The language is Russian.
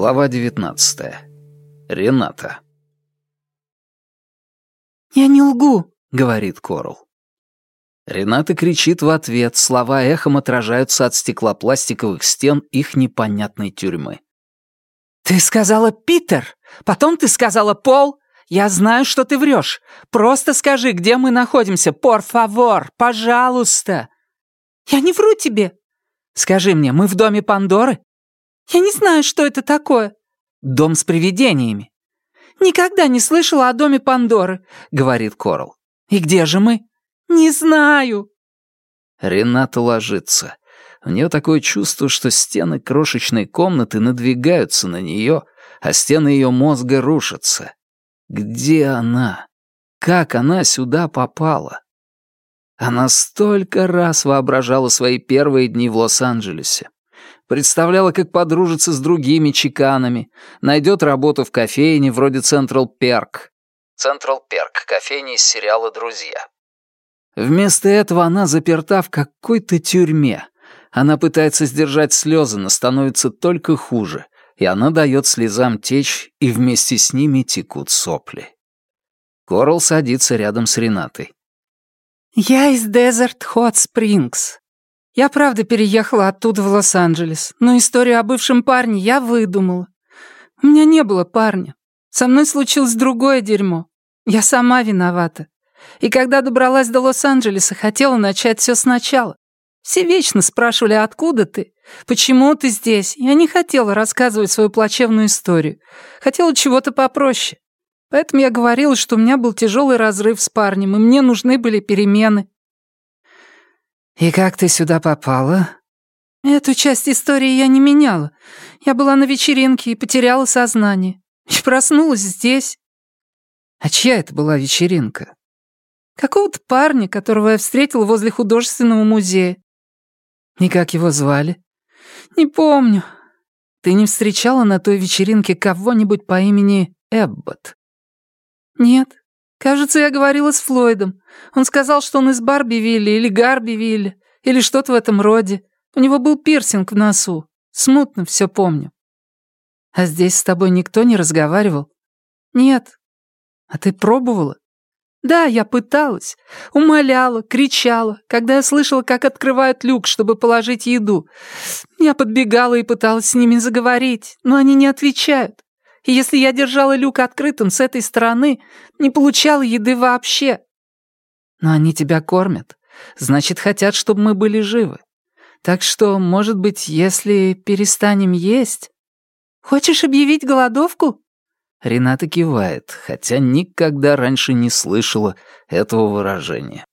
Глава 19. Рената. «Я не лгу», — говорит Корл. Рената кричит в ответ, слова эхом отражаются от стеклопластиковых стен их непонятной тюрьмы. «Ты сказала Питер, потом ты сказала Пол. Я знаю, что ты врешь. Просто скажи, где мы находимся, пор фавор, пожалуйста». «Я не вру тебе». «Скажи мне, мы в доме Пандоры?» «Я не знаю, что это такое». «Дом с привидениями». «Никогда не слышала о доме Пандоры», — говорит Корл. «И где же мы?» «Не знаю». Рената ложится. У нее такое чувство, что стены крошечной комнаты надвигаются на нее, а стены ее мозга рушатся. Где она? Как она сюда попала? Она столько раз воображала свои первые дни в Лос-Анджелесе. Представляла, как подружится с другими чеканами, найдет работу в кофейне вроде Central Perk. Central Perk — кофейня из сериала «Друзья». Вместо этого она заперта в какой-то тюрьме. Она пытается сдержать слезы, но становится только хуже, и она дает слезам течь, и вместе с ними текут сопли. Корл садится рядом с Ренатой. «Я из Desert Hot Springs. Я правда переехала оттуда в Лос-Анджелес, но историю о бывшем парне я выдумала. У меня не было парня. Со мной случилось другое дерьмо. Я сама виновата. И когда добралась до Лос-Анджелеса, хотела начать все сначала. Все вечно спрашивали, откуда ты? Почему ты здесь? Я не хотела рассказывать свою плачевную историю. Хотела чего-то попроще. Поэтому я говорила, что у меня был тяжелый разрыв с парнем, и мне нужны были перемены. «И как ты сюда попала?» «Эту часть истории я не меняла. Я была на вечеринке и потеряла сознание. И проснулась здесь». «А чья это была вечеринка?» «Какого-то парня, которого я встретила возле художественного музея». «И как его звали?» «Не помню». «Ты не встречала на той вечеринке кого-нибудь по имени Эббот?» «Нет. Кажется, я говорила с Флойдом. Он сказал, что он из Барбивилля или Гарбивилля, или что-то в этом роде. У него был пирсинг в носу. Смутно все помню. А здесь с тобой никто не разговаривал? Нет. А ты пробовала? Да, я пыталась. Умоляла, кричала, когда я слышала, как открывают люк, чтобы положить еду. Я подбегала и пыталась с ними заговорить, но они не отвечают. И если я держала люк открытым с этой стороны, не получала еды вообще. Но они тебя кормят. Значит, хотят, чтобы мы были живы. Так что, может быть, если перестанем есть... Хочешь объявить голодовку? Рената кивает, хотя никогда раньше не слышала этого выражения.